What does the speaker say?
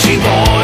she wants.